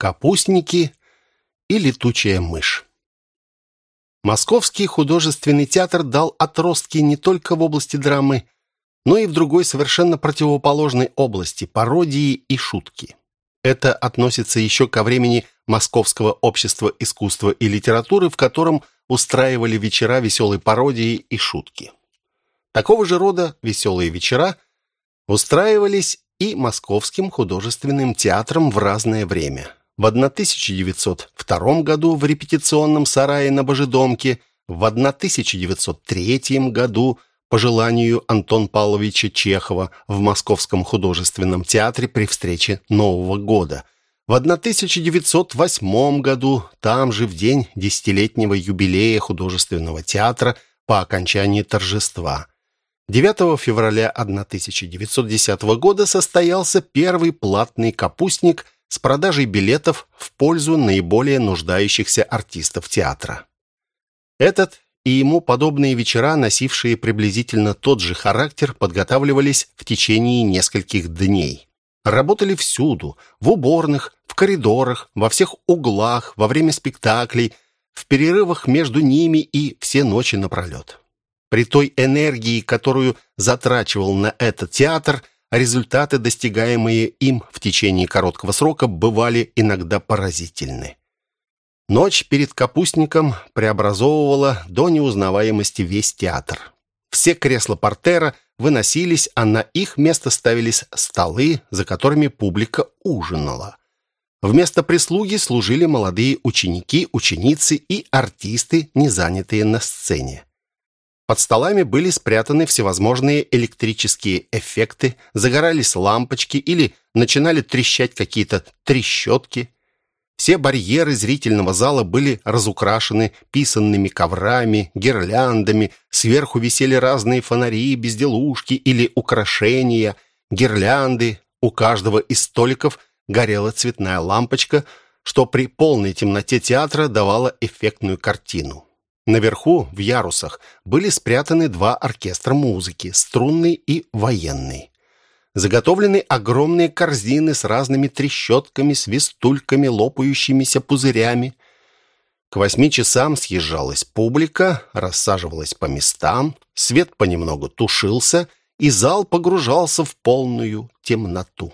капустники и летучая мышь. Московский художественный театр дал отростки не только в области драмы, но и в другой совершенно противоположной области – пародии и шутки. Это относится еще ко времени Московского общества искусства и литературы, в котором устраивали вечера веселой пародии и шутки. Такого же рода веселые вечера устраивались и Московским художественным театром в разное время. В 1902 году в репетиционном сарае на Божедомке, в 1903 году по желанию Антон Павловича Чехова в Московском художественном театре при встрече Нового года. В 1908 году, там же в день десятилетнего юбилея художественного театра по окончании торжества. 9 февраля 1910 года состоялся первый платный капустник с продажей билетов в пользу наиболее нуждающихся артистов театра. Этот и ему подобные вечера, носившие приблизительно тот же характер, подготавливались в течение нескольких дней. Работали всюду, в уборных, в коридорах, во всех углах, во время спектаклей, в перерывах между ними и все ночи напролет. При той энергии, которую затрачивал на этот театр, результаты, достигаемые им в течение короткого срока, бывали иногда поразительны. Ночь перед капустником преобразовывала до неузнаваемости весь театр. Все кресла портера выносились, а на их место ставились столы, за которыми публика ужинала. Вместо прислуги служили молодые ученики, ученицы и артисты, не занятые на сцене. Под столами были спрятаны всевозможные электрические эффекты, загорались лампочки или начинали трещать какие-то трещотки. Все барьеры зрительного зала были разукрашены писанными коврами, гирляндами, сверху висели разные фонари, безделушки или украшения, гирлянды. У каждого из столиков горела цветная лампочка, что при полной темноте театра давало эффектную картину. Наверху, в ярусах, были спрятаны два оркестра музыки, струнный и военный. Заготовлены огромные корзины с разными трещотками, свистульками, лопающимися пузырями. К восьми часам съезжалась публика, рассаживалась по местам, свет понемногу тушился, и зал погружался в полную темноту.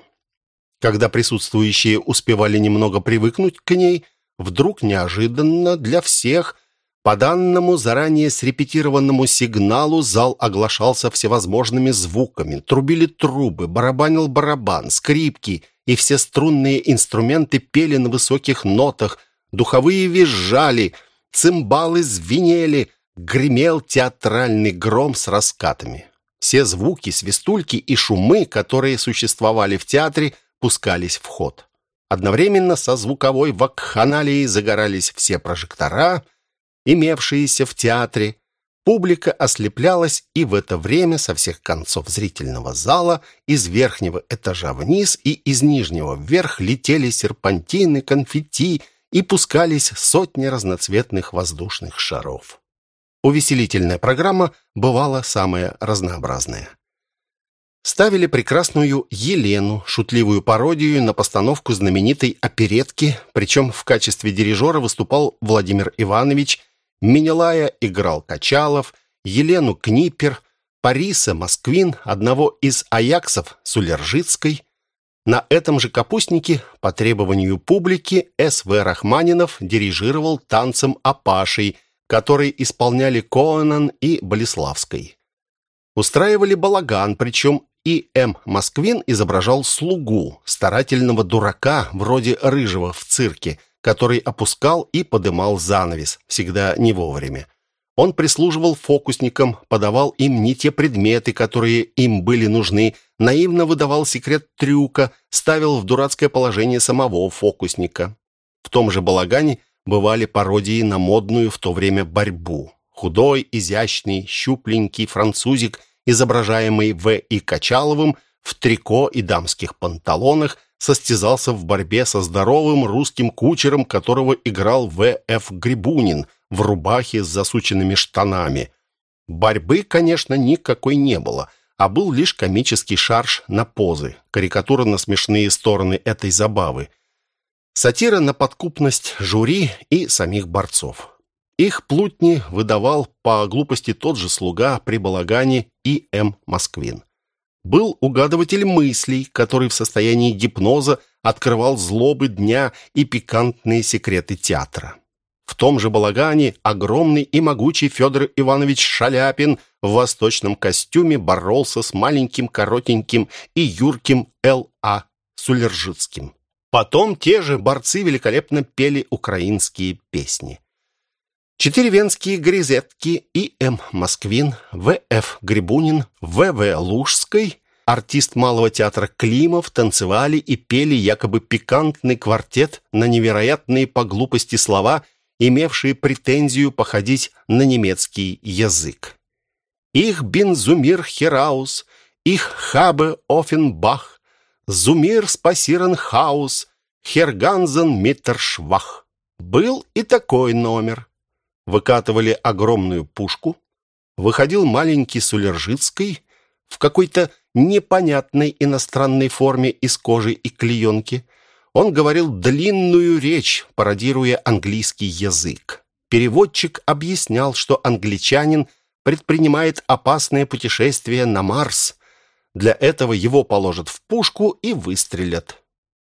Когда присутствующие успевали немного привыкнуть к ней, вдруг неожиданно для всех – по данному заранее срепетированному сигналу зал оглашался всевозможными звуками. Трубили трубы, барабанил барабан, скрипки, и все струнные инструменты пели на высоких нотах, духовые визжали, цимбалы звенели, гремел театральный гром с раскатами. Все звуки, свистульки и шумы, которые существовали в театре, пускались в ход. Одновременно со звуковой вакханалией загорались все прожектора — имевшиеся в театре, публика ослеплялась, и в это время со всех концов зрительного зала из верхнего этажа вниз и из нижнего вверх летели серпантины, конфетти и пускались сотни разноцветных воздушных шаров. Увеселительная программа бывала самая разнообразная. Ставили прекрасную Елену, шутливую пародию на постановку знаменитой оперетки, причем в качестве дирижера выступал Владимир Иванович Менелая играл Качалов, Елену Книпер, Париса Москвин, одного из Аяксов Сулержицкой. На этом же капустнике, по требованию публики, С.В. Рахманинов дирижировал танцем Апашей, который исполняли Коанан и Болеславской. Устраивали балаган, причем и М. Москвин изображал слугу, старательного дурака, вроде Рыжего в цирке, который опускал и подымал занавес, всегда не вовремя. Он прислуживал фокусникам, подавал им не те предметы, которые им были нужны, наивно выдавал секрет трюка, ставил в дурацкое положение самого фокусника. В том же балагане бывали пародии на модную в то время борьбу. Худой, изящный, щупленький французик, изображаемый В. и Качаловым, в трико и дамских панталонах, состязался в борьбе со здоровым русским кучером, которого играл В.Ф. Грибунин в рубахе с засученными штанами. Борьбы, конечно, никакой не было, а был лишь комический шарж на позы, карикатура на смешные стороны этой забавы. Сатира на подкупность жюри и самих борцов. Их плутни выдавал по глупости тот же слуга при балагане И. М. Москвин. Был угадыватель мыслей, который в состоянии гипноза открывал злобы дня и пикантные секреты театра. В том же балагане огромный и могучий Федор Иванович Шаляпин в восточном костюме боролся с маленьким, коротеньким и юрким Л.А. Сулержицким. Потом те же борцы великолепно пели украинские песни. Четыре венские грезетки И. М. Москвин, В. Ф. Грибунин, В. В. Лужской, артист Малого театра Климов танцевали и пели якобы пикантный квартет на невероятные по глупости слова, имевшие претензию походить на немецкий язык. Их бин Зумир Хераус, их Хабе Офенбах, Зумир Спасирен Хаус, Хергансен Миттершвах. Был и такой номер выкатывали огромную пушку, выходил маленький Сулержицкий в какой-то непонятной иностранной форме из кожи и клеенки. Он говорил длинную речь, пародируя английский язык. Переводчик объяснял, что англичанин предпринимает опасное путешествие на Марс. Для этого его положат в пушку и выстрелят.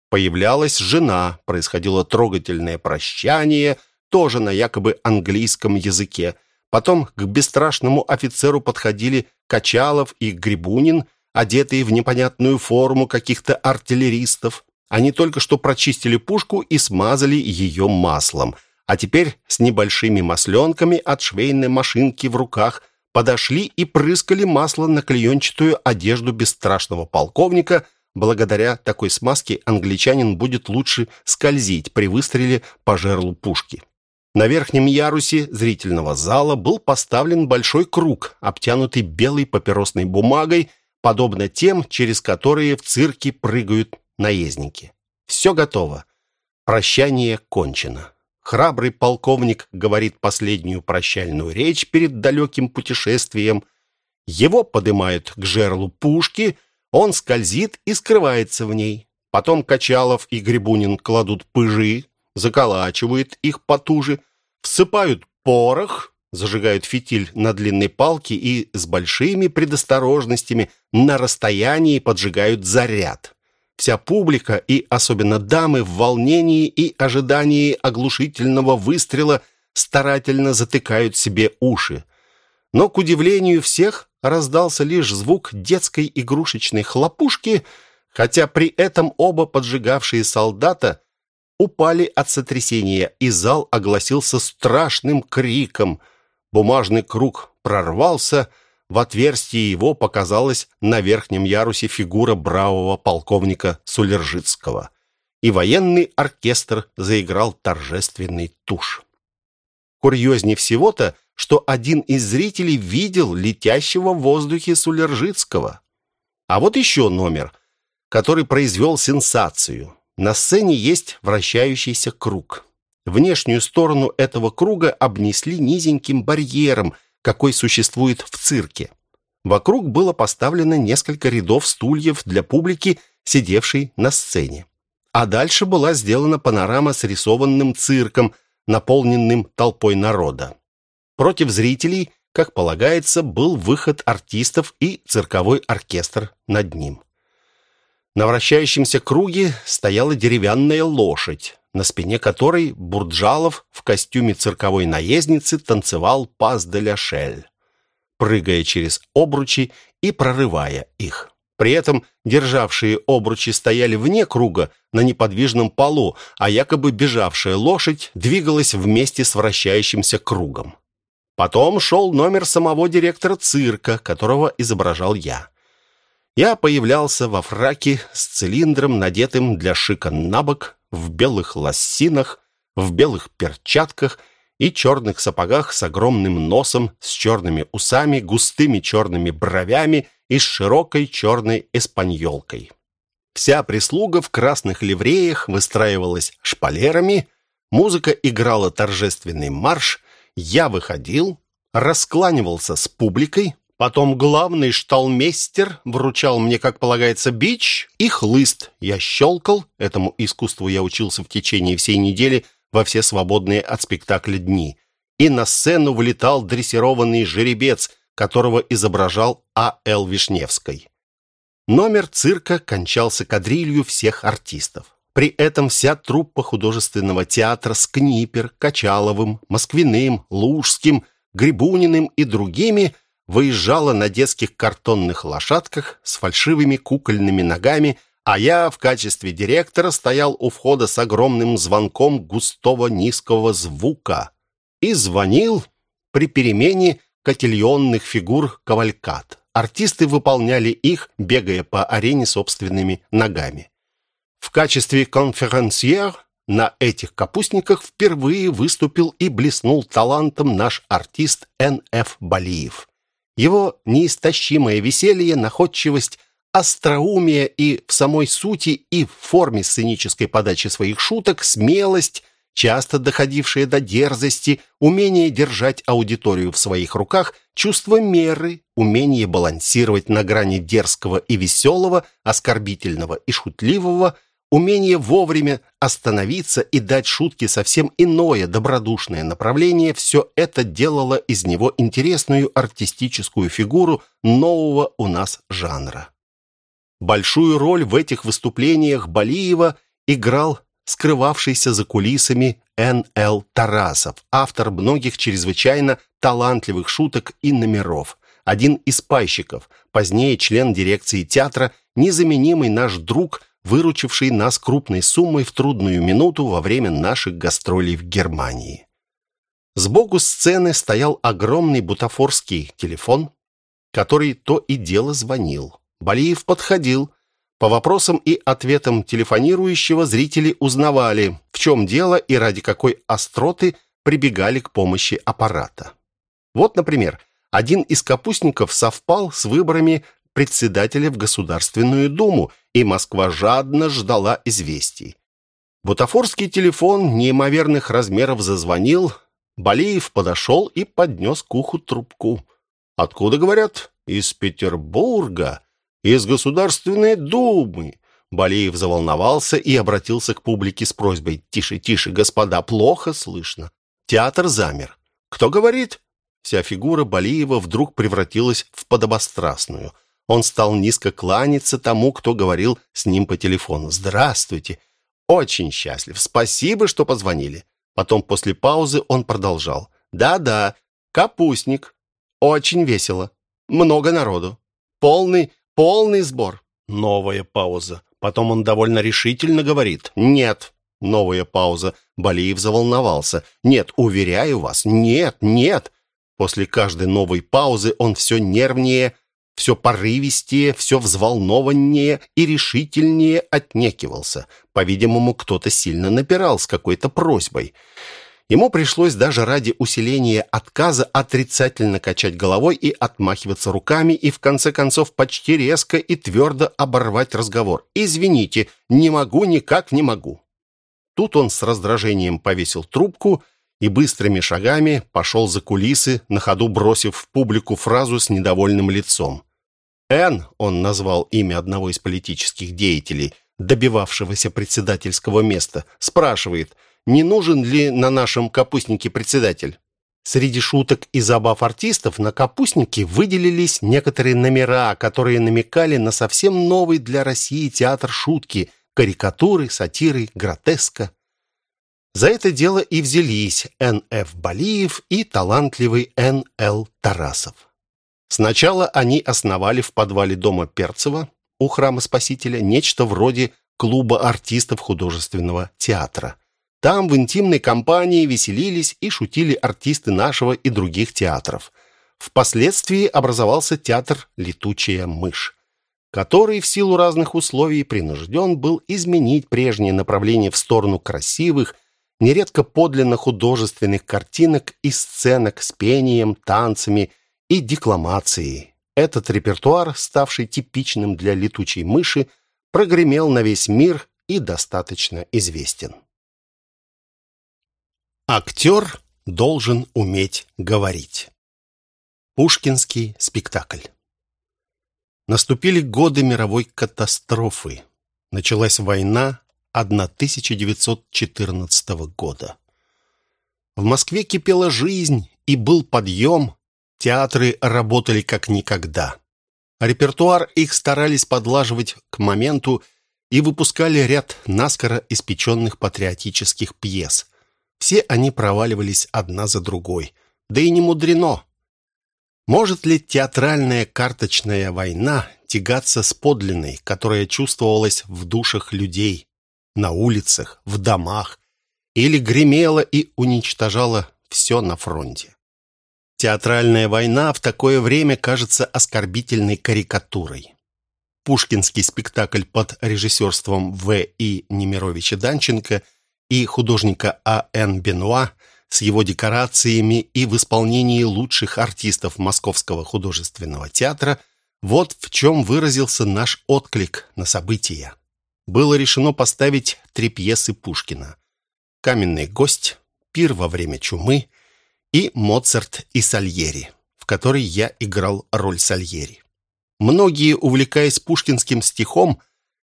Появлялась жена, происходило трогательное прощание – тоже на якобы английском языке. Потом к бесстрашному офицеру подходили Качалов и Грибунин, одетые в непонятную форму каких-то артиллеристов. Они только что прочистили пушку и смазали ее маслом, а теперь с небольшими масленками от швейной машинки в руках подошли и прыскали масло на клеенчатую одежду бесстрашного полковника. Благодаря такой смазке англичанин будет лучше скользить при выстреле по жерлу пушки. На верхнем ярусе зрительного зала был поставлен большой круг, обтянутый белой папиросной бумагой, подобно тем, через которые в цирке прыгают наездники. Все готово. Прощание кончено. Храбрый полковник говорит последнюю прощальную речь перед далеким путешествием. Его поднимают к жерлу пушки, он скользит и скрывается в ней. Потом Качалов и Грибунин кладут пыжи, заколачивают их потуже, всыпают порох, зажигают фитиль на длинной палке и с большими предосторожностями на расстоянии поджигают заряд. Вся публика и особенно дамы в волнении и ожидании оглушительного выстрела старательно затыкают себе уши. Но, к удивлению всех, раздался лишь звук детской игрушечной хлопушки, хотя при этом оба поджигавшие солдата упали от сотрясения, и зал огласился страшным криком. Бумажный круг прорвался, в отверстии его показалась на верхнем ярусе фигура бравого полковника Сулержицкого. И военный оркестр заиграл торжественный туш. Курьезнее всего-то, что один из зрителей видел летящего в воздухе Сулержицкого. А вот еще номер, который произвел сенсацию. На сцене есть вращающийся круг. Внешнюю сторону этого круга обнесли низеньким барьером, какой существует в цирке. Вокруг было поставлено несколько рядов стульев для публики, сидевшей на сцене. А дальше была сделана панорама с рисованным цирком, наполненным толпой народа. Против зрителей, как полагается, был выход артистов и цирковой оркестр над ним. На вращающемся круге стояла деревянная лошадь, на спине которой Бурджалов в костюме цирковой наездницы танцевал пас де ля шель, прыгая через обручи и прорывая их. При этом державшие обручи стояли вне круга на неподвижном полу, а якобы бежавшая лошадь двигалась вместе с вращающимся кругом. Потом шел номер самого директора цирка, которого изображал я. Я появлялся во фраке с цилиндром, надетым для шика на бок, в белых лассинах, в белых перчатках и черных сапогах с огромным носом, с черными усами, густыми черными бровями и с широкой черной эспаньолкой. Вся прислуга в красных ливреях выстраивалась шпалерами, музыка играла торжественный марш, я выходил, раскланивался с публикой, Потом главный шталмейстер вручал мне, как полагается, бич и хлыст. Я щелкал, этому искусству я учился в течение всей недели во все свободные от спектакля дни. И на сцену вылетал дрессированный жеребец, которого изображал А.Л. Вишневской. Номер цирка кончался кадрилью всех артистов. При этом вся труппа художественного театра с Книпер, Качаловым, Москвиным, Лужским, Грибуниным и другими выезжала на детских картонных лошадках с фальшивыми кукольными ногами, а я в качестве директора стоял у входа с огромным звонком густого низкого звука и звонил при перемене котельонных фигур кавалькад. Артисты выполняли их, бегая по арене собственными ногами. В качестве конферансьер на этих капустниках впервые выступил и блеснул талантом наш артист Н.Ф. Балиев. Его неистощимое веселье, находчивость, остроумие и в самой сути, и в форме сценической подачи своих шуток, смелость, часто доходившая до дерзости, умение держать аудиторию в своих руках, чувство меры, умение балансировать на грани дерзкого и веселого, оскорбительного и шутливого – Умение вовремя остановиться и дать шутке совсем иное, добродушное направление, все это делало из него интересную артистическую фигуру нового у нас жанра. Большую роль в этих выступлениях Балиева играл скрывавшийся за кулисами Н.Л. Тарасов, автор многих чрезвычайно талантливых шуток и номеров. Один из пайщиков, позднее член дирекции театра, незаменимый наш друг – выручивший нас крупной суммой в трудную минуту во время наших гастролей в Германии. Сбоку сцены стоял огромный бутафорский телефон, который то и дело звонил. Балиев подходил. По вопросам и ответам телефонирующего зрители узнавали, в чем дело и ради какой остроты прибегали к помощи аппарата. Вот, например, один из капустников совпал с выборами председателя в Государственную Думу, и Москва жадно ждала известий. Бутафорский телефон неимоверных размеров зазвонил, Балеев подошел и поднес к уху трубку. «Откуда, говорят?» «Из Петербурга, из Государственной Думы». Балеев заволновался и обратился к публике с просьбой «Тише, тише, господа, плохо слышно». Театр замер. «Кто говорит?» Вся фигура Балиева вдруг превратилась в подобострастную – он стал низко кланяться тому, кто говорил с ним по телефону. «Здравствуйте! Очень счастлив. Спасибо, что позвонили». Потом после паузы он продолжал. «Да-да, капустник. Очень весело. Много народу. Полный, полный сбор». Новая пауза. Потом он довольно решительно говорит. «Нет». Новая пауза. Балиев заволновался. «Нет, уверяю вас, нет, нет». После каждой новой паузы он все нервнее, все порывистее, все взволнованнее и решительнее отнекивался. По-видимому, кто-то сильно напирал с какой-то просьбой. Ему пришлось даже ради усиления отказа отрицательно качать головой и отмахиваться руками, и в конце концов почти резко и твердо оборвать разговор. «Извините, не могу, никак не могу». Тут он с раздражением повесил трубку и быстрыми шагами пошел за кулисы, на ходу бросив в публику фразу с недовольным лицом. Н, он назвал имя одного из политических деятелей, добивавшегося председательского места, спрашивает, не нужен ли на нашем капустнике председатель. Среди шуток и забав артистов на капустнике выделились некоторые номера, которые намекали на совсем новый для России театр шутки, карикатуры, сатиры, гротеска. За это дело и взялись Н.Ф. Балиев и талантливый Н.Л. Тарасов. Сначала они основали в подвале дома Перцева у храма Спасителя нечто вроде клуба артистов художественного театра. Там в интимной компании веселились и шутили артисты нашего и других театров. Впоследствии образовался театр «Летучая мышь», который в силу разных условий принужден был изменить прежнее направление в сторону красивых, нередко подлинно художественных картинок и сценок с пением, танцами и декламацией. Этот репертуар, ставший типичным для летучей мыши, прогремел на весь мир и достаточно известен. Актер должен уметь говорить. Пушкинский спектакль. Наступили годы мировой катастрофы. Началась война 1914 года. В Москве кипела жизнь и был подъем, театры работали как никогда. Репертуар их старались подлаживать к моменту и выпускали ряд наскоро испеченных патриотических пьес. Все они проваливались одна за другой. Да и не мудрено. Может ли театральная карточная война тягаться с подлинной, которая чувствовалась в душах людей, на улицах, в домах, или гремела и уничтожала все на фронте? Театральная война в такое время кажется оскорбительной карикатурой. Пушкинский спектакль под режиссерством В. И. Немировича Данченко и художника А. Н. Бенуа – с его декорациями и в исполнении лучших артистов Московского художественного театра, вот в чем выразился наш отклик на события. Было решено поставить три пьесы Пушкина. «Каменный гость», «Пир во время чумы» и «Моцарт и Сальери», в которой я играл роль Сальери. Многие, увлекаясь пушкинским стихом,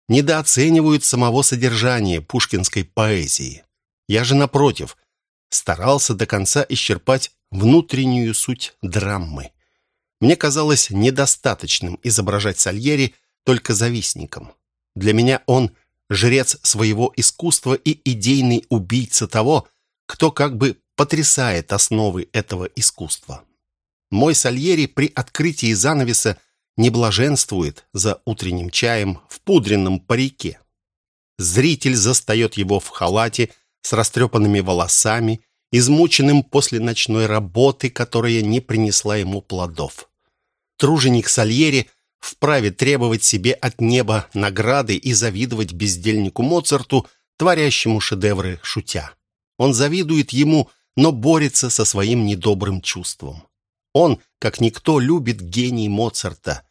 недооценивают самого содержания пушкинской поэзии. Я же, напротив, старался до конца исчерпать внутреннюю суть драмы. Мне казалось недостаточным изображать Сальери только завистником. Для меня он жрец своего искусства и идейный убийца того, кто как бы потрясает основы этого искусства. Мой Сальери при открытии занавеса не блаженствует за утренним чаем в пудренном парике. Зритель застает его в халате с растрепанными волосами, измученным после ночной работы, которая не принесла ему плодов. Труженик Сальери вправе требовать себе от неба награды и завидовать бездельнику Моцарту, творящему шедевры шутя. Он завидует ему, но борется со своим недобрым чувством. Он, как никто, любит гений Моцарта.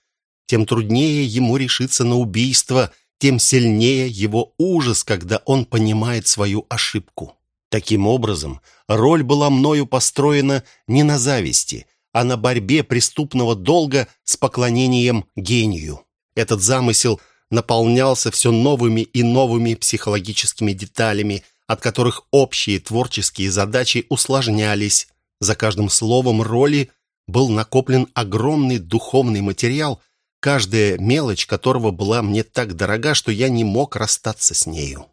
Тем труднее ему решиться на убийство – тем сильнее его ужас, когда он понимает свою ошибку. Таким образом, роль была мною построена не на зависти, а на борьбе преступного долга с поклонением гению. Этот замысел наполнялся все новыми и новыми психологическими деталями, от которых общие творческие задачи усложнялись. За каждым словом роли был накоплен огромный духовный материал – каждая мелочь которого была мне так дорога, что я не мог расстаться с нею.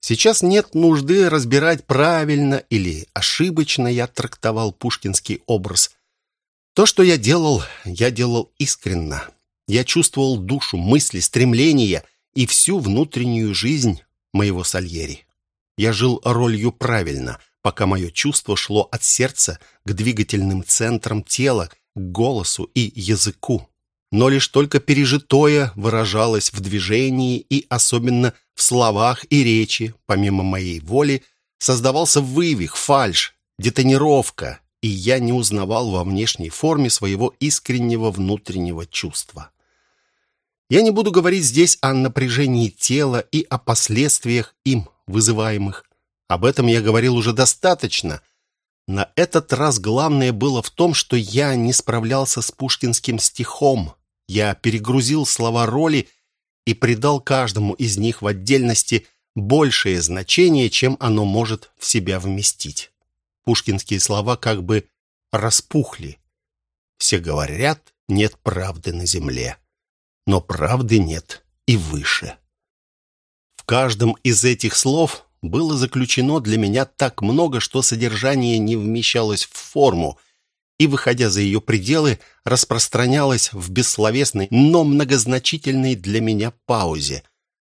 Сейчас нет нужды разбирать правильно или ошибочно я трактовал пушкинский образ. То, что я делал, я делал искренно. Я чувствовал душу, мысли, стремления и всю внутреннюю жизнь моего Сальери. Я жил ролью правильно, пока мое чувство шло от сердца к двигательным центрам тела, к голосу и языку но лишь только пережитое выражалось в движении и особенно в словах и речи, помимо моей воли, создавался вывих, фальшь, детонировка, и я не узнавал во внешней форме своего искреннего внутреннего чувства. Я не буду говорить здесь о напряжении тела и о последствиях им вызываемых. Об этом я говорил уже достаточно. На этот раз главное было в том, что я не справлялся с пушкинским стихом, я перегрузил слова роли и придал каждому из них в отдельности большее значение, чем оно может в себя вместить. Пушкинские слова как бы распухли. Все говорят, нет правды на земле, но правды нет и выше. В каждом из этих слов было заключено для меня так много, что содержание не вмещалось в форму, и, выходя за ее пределы, распространялась в бессловесной, но многозначительной для меня паузе.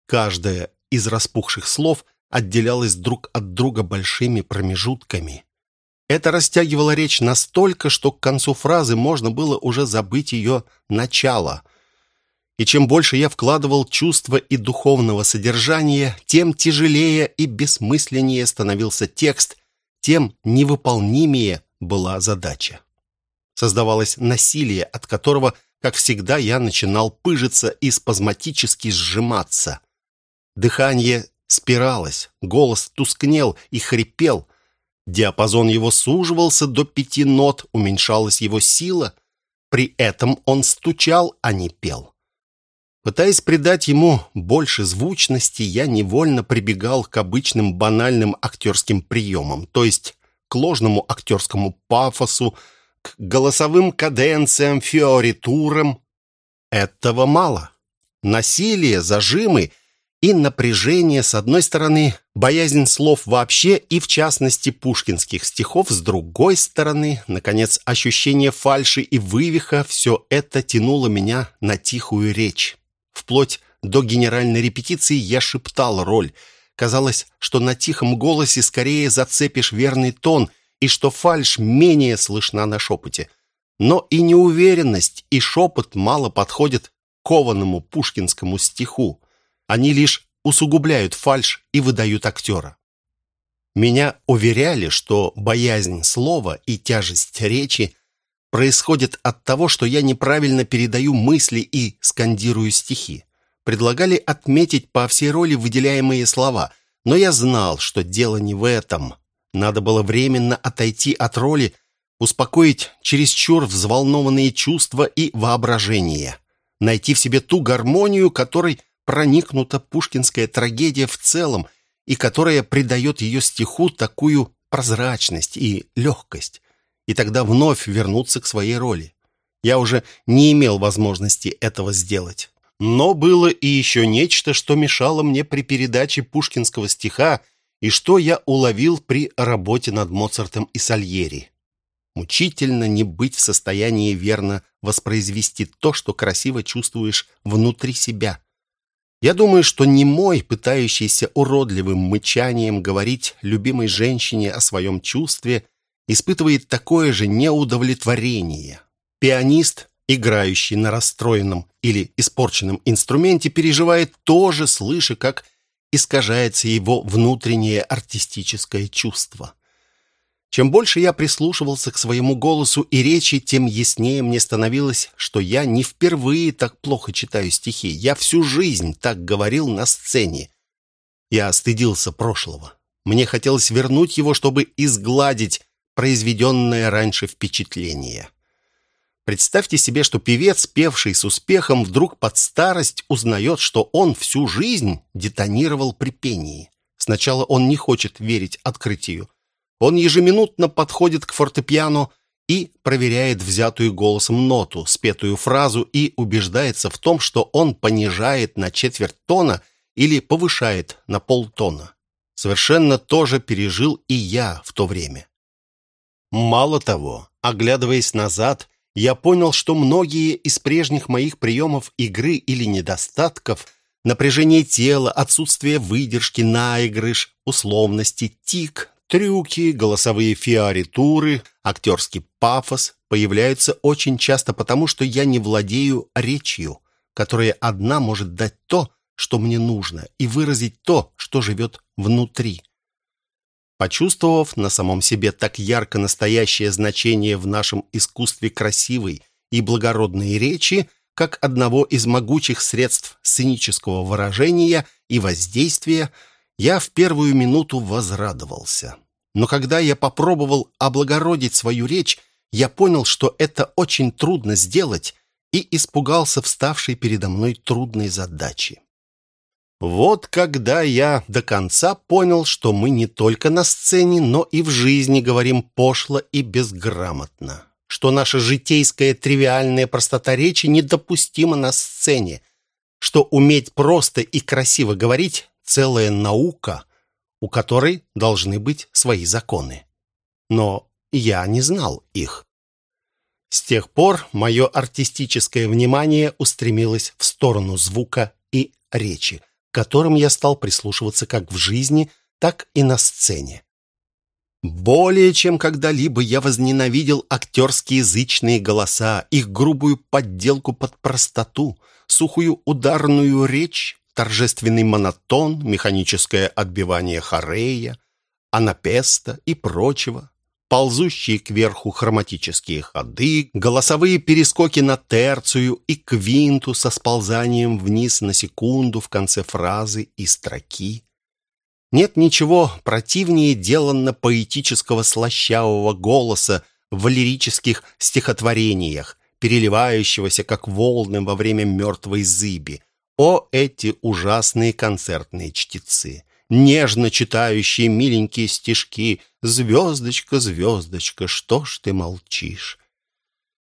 Каждое из распухших слов отделялось друг от друга большими промежутками. Это растягивало речь настолько, что к концу фразы можно было уже забыть ее начало. И чем больше я вкладывал чувства и духовного содержания, тем тяжелее и бессмысленнее становился текст, тем невыполнимее была задача создавалось насилие, от которого, как всегда, я начинал пыжиться и спазматически сжиматься. Дыхание спиралось, голос тускнел и хрипел. Диапазон его суживался до пяти нот, уменьшалась его сила. При этом он стучал, а не пел. Пытаясь придать ему больше звучности, я невольно прибегал к обычным банальным актерским приемам, то есть к ложному актерскому пафосу, к голосовым каденциям, фиоритурам. Этого мало. Насилие, зажимы и напряжение с одной стороны, боязнь слов вообще и в частности пушкинских стихов с другой стороны, наконец, ощущение фальши и вывиха – все это тянуло меня на тихую речь. Вплоть до генеральной репетиции я шептал роль. Казалось, что на тихом голосе скорее зацепишь верный тон и что фальшь менее слышна на шепоте. Но и неуверенность, и шепот мало подходят кованому пушкинскому стиху. Они лишь усугубляют фальшь и выдают актера. Меня уверяли, что боязнь слова и тяжесть речи происходит от того, что я неправильно передаю мысли и скандирую стихи. Предлагали отметить по всей роли выделяемые слова, но я знал, что дело не в этом. Надо было временно отойти от роли, успокоить чересчур взволнованные чувства и воображение, найти в себе ту гармонию, которой проникнута пушкинская трагедия в целом и которая придает ее стиху такую прозрачность и легкость и тогда вновь вернуться к своей роли. Я уже не имел возможности этого сделать. Но было и еще нечто, что мешало мне при передаче пушкинского стиха и что я уловил при работе над Моцартом и Сальери. Мучительно не быть в состоянии верно воспроизвести то, что красиво чувствуешь внутри себя. Я думаю, что не мой, пытающийся уродливым мычанием говорить любимой женщине о своем чувстве – испытывает такое же неудовлетворение. Пианист, играющий на расстроенном или испорченном инструменте, переживает то же, слыша, как искажается его внутреннее артистическое чувство. Чем больше я прислушивался к своему голосу и речи, тем яснее мне становилось, что я не впервые так плохо читаю стихи. Я всю жизнь так говорил на сцене. Я стыдился прошлого. Мне хотелось вернуть его, чтобы изгладить произведенное раньше впечатление. Представьте себе, что певец, певший с успехом, вдруг под старость узнает, что он всю жизнь детонировал при пении. Сначала он не хочет верить открытию. Он ежеминутно подходит к фортепиано и проверяет взятую голосом ноту, спетую фразу и убеждается в том, что он понижает на четверть тона или повышает на полтона. Совершенно то же пережил и я в то время. Мало того, оглядываясь назад, я понял, что многие из прежних моих приемов игры или недостатков напряжение тела, отсутствие выдержки, наигрыш, условности, тик, трюки, голосовые фиоритуры, актерский пафос появляются очень часто потому, что я не владею речью, которая одна может дать то, что мне нужно, и выразить то, что живет внутри. Почувствовав на самом себе так ярко настоящее значение в нашем искусстве красивой и благородной речи, как одного из могучих средств сценического выражения и воздействия, я в первую минуту возрадовался. Но когда я попробовал облагородить свою речь, я понял, что это очень трудно сделать, и испугался вставшей передо мной трудной задачи. Вот когда я до конца понял, что мы не только на сцене, но и в жизни говорим пошло и безграмотно, что наша житейская тривиальная простота речи недопустима на сцене, что уметь просто и красиво говорить – целая наука, у которой должны быть свои законы. Но я не знал их. С тех пор мое артистическое внимание устремилось в сторону звука и речи – которым я стал прислушиваться как в жизни, так и на сцене. Более чем когда-либо я возненавидел актерские язычные голоса, их грубую подделку под простоту, сухую ударную речь, торжественный монотон, механическое отбивание хорея, анапеста и прочего ползущие кверху хроматические ходы, голосовые перескоки на терцию и квинту со сползанием вниз на секунду в конце фразы и строки. Нет ничего противнее деланно-поэтического слащавого голоса в лирических стихотворениях, переливающегося, как волны во время мертвой зыби. О, эти ужасные концертные чтецы! Нежно читающие миленькие стишки «Звездочка, звездочка, что ж ты молчишь?»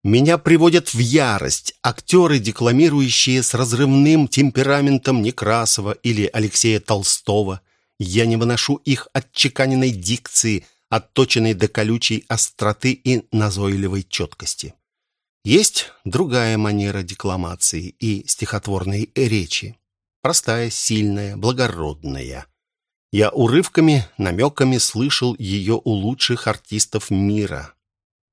Меня приводят в ярость актеры, декламирующие с разрывным темпераментом Некрасова или Алексея Толстого. Я не выношу их отчеканенной дикции, отточенной до колючей остроты и назойливой четкости. Есть другая манера декламации и стихотворной речи. Простая, сильная, благородная. Я урывками, намеками слышал ее у лучших артистов мира.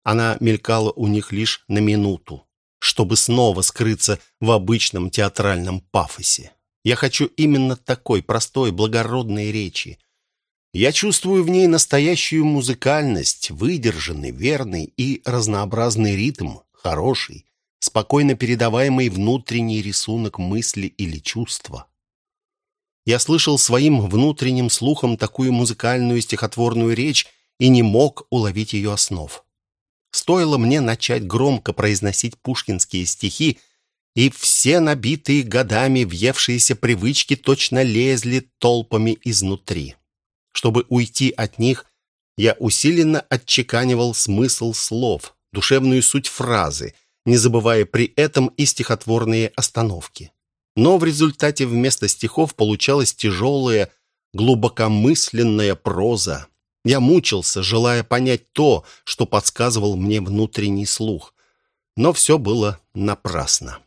Она мелькала у них лишь на минуту, чтобы снова скрыться в обычном театральном пафосе. Я хочу именно такой простой, благородной речи. Я чувствую в ней настоящую музыкальность, выдержанный, верный и разнообразный ритм, хороший, спокойно передаваемый внутренний рисунок мысли или чувства. Я слышал своим внутренним слухом такую музыкальную стихотворную речь и не мог уловить ее основ. Стоило мне начать громко произносить пушкинские стихи, и все набитые годами въевшиеся привычки точно лезли толпами изнутри. Чтобы уйти от них, я усиленно отчеканивал смысл слов, душевную суть фразы, не забывая при этом и стихотворные остановки. Но в результате вместо стихов получалась тяжелая, глубокомысленная проза, я мучился, желая понять то, что подсказывал мне внутренний слух. Но все было напрасно.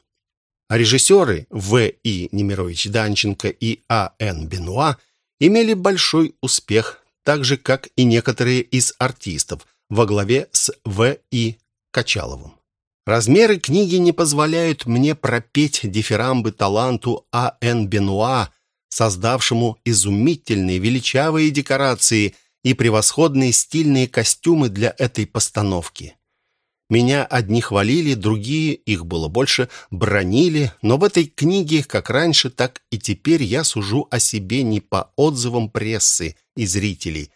А режиссеры В. И. Немирович Данченко и А. Н. Бенуа имели большой успех, так же, как и некоторые из артистов, во главе с В. И. Качаловым. Размеры книги не позволяют мне пропеть дифирамбы таланту А. Н. Бенуа, создавшему изумительные величавые декорации – и превосходные стильные костюмы для этой постановки. Меня одни хвалили, другие, их было больше, бронили, но в этой книге, как раньше, так и теперь я сужу о себе не по отзывам прессы и зрителей,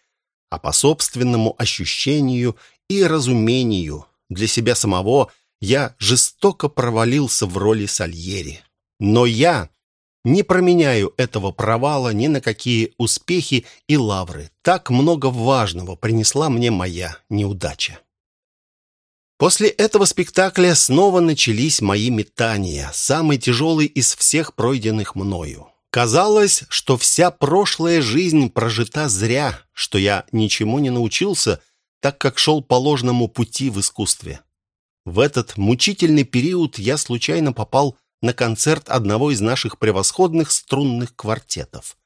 а по собственному ощущению и разумению. Для себя самого я жестоко провалился в роли Сальери. Но я не променяю этого провала ни на какие успехи и лавры. Так много важного принесла мне моя неудача. После этого спектакля снова начались мои метания, самый тяжелый из всех пройденных мною. Казалось, что вся прошлая жизнь прожита зря, что я ничему не научился, так как шел по ложному пути в искусстве. В этот мучительный период я случайно попал на концерт одного из наших превосходных струнных квартетов.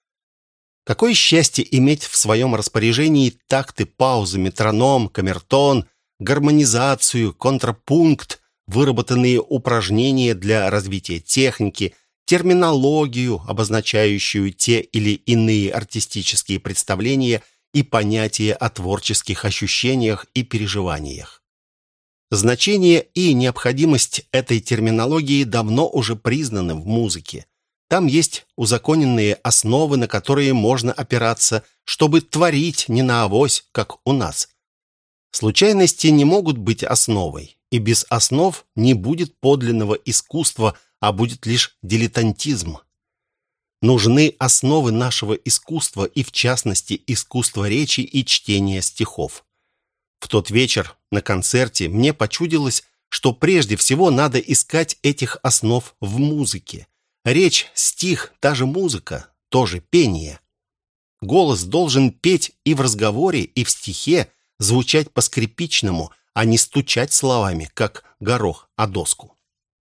Какое счастье иметь в своем распоряжении такты, паузы, метроном, камертон, гармонизацию, контрапункт, выработанные упражнения для развития техники, терминологию, обозначающую те или иные артистические представления и понятия о творческих ощущениях и переживаниях. Значение и необходимость этой терминологии давно уже признаны в музыке. Там есть узаконенные основы, на которые можно опираться, чтобы творить не на авось, как у нас. Случайности не могут быть основой, и без основ не будет подлинного искусства, а будет лишь дилетантизм. Нужны основы нашего искусства и, в частности, искусства речи и чтения стихов. В тот вечер на концерте мне почудилось, что прежде всего надо искать этих основ в музыке. Речь, стих, та же музыка, тоже пение. Голос должен петь и в разговоре, и в стихе, звучать по-скрипичному, а не стучать словами, как горох о доску.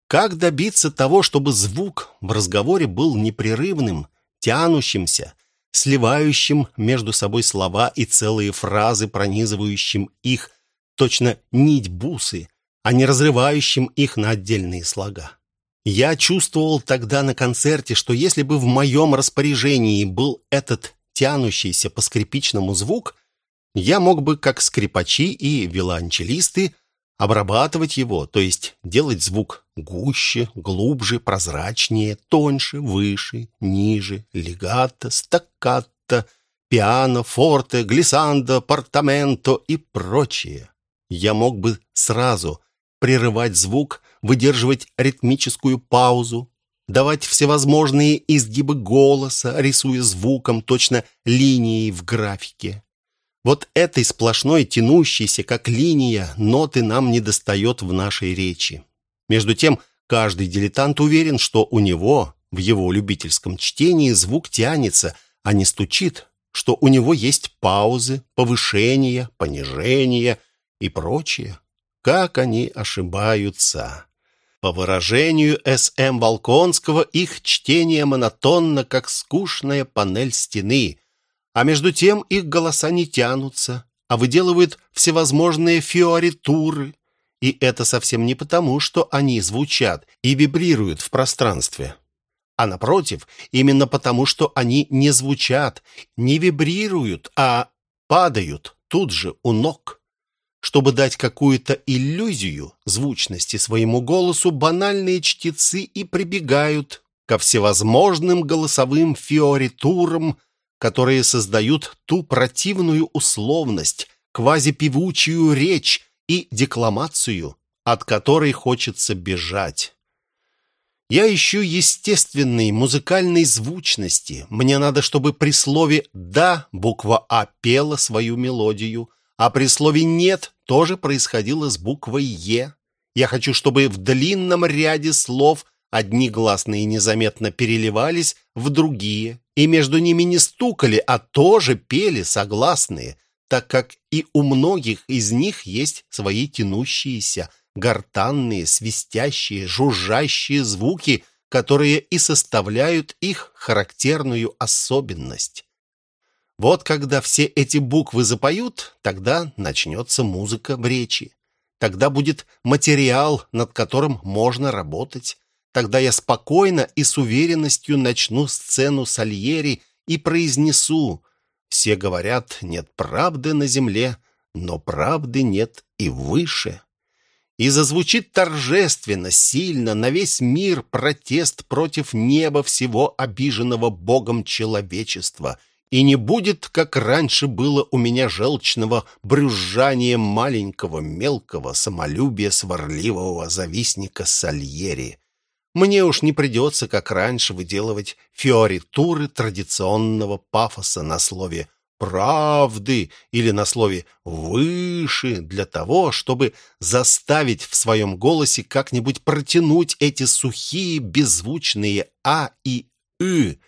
Как добиться того, чтобы звук в разговоре был непрерывным, тянущимся, сливающим между собой слова и целые фразы, пронизывающим их, точно нить бусы, а не разрывающим их на отдельные слога. Я чувствовал тогда на концерте, что если бы в моем распоряжении был этот тянущийся по скрипичному звук, я мог бы, как скрипачи и виолончелисты, обрабатывать его, то есть делать звук гуще, глубже, прозрачнее, тоньше, выше, ниже, легато, стаккато, пиано, форте, глиссандо, портаменто и прочее. Я мог бы сразу прерывать звук, выдерживать ритмическую паузу, давать всевозможные изгибы голоса, рисуя звуком точно линией в графике. Вот этой сплошной, тянущейся, как линия, ноты нам не достает в нашей речи. Между тем, каждый дилетант уверен, что у него, в его любительском чтении, звук тянется, а не стучит, что у него есть паузы, повышения, понижения и прочее. Как они ошибаются! По выражению С.М. Волконского, их чтение монотонно, как скучная панель стены – а между тем их голоса не тянутся, а выделывают всевозможные фиоритуры. И это совсем не потому, что они звучат и вибрируют в пространстве, а напротив, именно потому, что они не звучат, не вибрируют, а падают тут же у ног. Чтобы дать какую-то иллюзию звучности своему голосу, банальные чтецы и прибегают ко всевозможным голосовым фиоритурам, которые создают ту противную условность, квазипевучую речь и декламацию, от которой хочется бежать. Я ищу естественной музыкальной звучности. Мне надо, чтобы при слове «да» буква «а» пела свою мелодию, а при слове «нет» тоже происходило с буквой «е». Я хочу, чтобы в длинном ряде слов одни гласные незаметно переливались в другие, и между ними не стукали, а тоже пели согласные, так как и у многих из них есть свои тянущиеся, гортанные, свистящие, жужжащие звуки, которые и составляют их характерную особенность. Вот когда все эти буквы запоют, тогда начнется музыка в речи. Тогда будет материал, над которым можно работать. Тогда я спокойно и с уверенностью начну сцену Сальери и произнесу «Все говорят, нет правды на земле, но правды нет и выше». И зазвучит торжественно, сильно, на весь мир протест против неба всего обиженного Богом человечества. И не будет, как раньше было у меня желчного брюзжания маленького, мелкого самолюбия сварливого завистника Сальери. Мне уж не придется, как раньше, выделывать фиоритуры традиционного пафоса на слове «правды» или на слове «выше» для того, чтобы заставить в своем голосе как-нибудь протянуть эти сухие беззвучные «а» и «ы».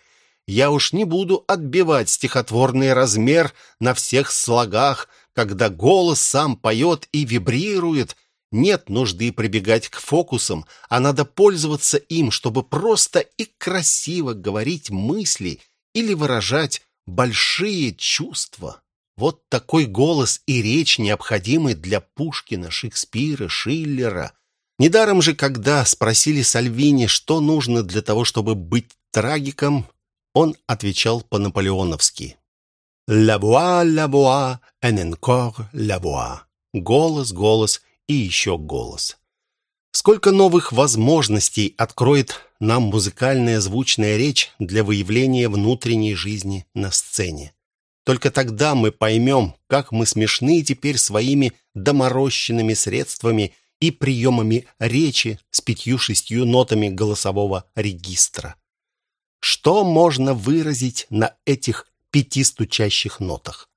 Я уж не буду отбивать стихотворный размер на всех слогах, когда голос сам поет и вибрирует – нет нужды прибегать к фокусам, а надо пользоваться им, чтобы просто и красиво говорить мысли или выражать большие чувства. Вот такой голос и речь необходимы для Пушкина, Шекспира, Шиллера. Недаром же, когда спросили Сальвини, что нужно для того, чтобы быть трагиком, он отвечал по-наполеоновски. «La voix, la voix, en encore voix». Голос, голос и еще голос. Сколько новых возможностей откроет нам музыкальная звучная речь для выявления внутренней жизни на сцене. Только тогда мы поймем, как мы смешны теперь своими доморощенными средствами и приемами речи с пятью-шестью нотами голосового регистра. Что можно выразить на этих пяти стучащих нотах?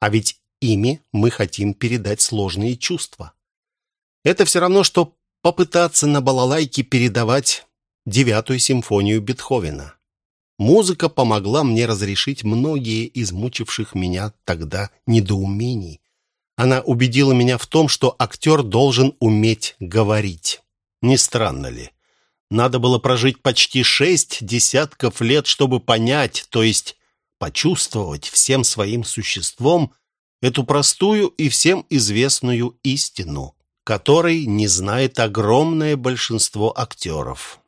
А ведь ими мы хотим передать сложные чувства. Это все равно, что попытаться на балалайке передавать девятую симфонию Бетховена. Музыка помогла мне разрешить многие из мучивших меня тогда недоумений. Она убедила меня в том, что актер должен уметь говорить. Не странно ли? Надо было прожить почти шесть десятков лет, чтобы понять, то есть почувствовать всем своим существом эту простую и всем известную истину которой не знает огромное большинство актеров.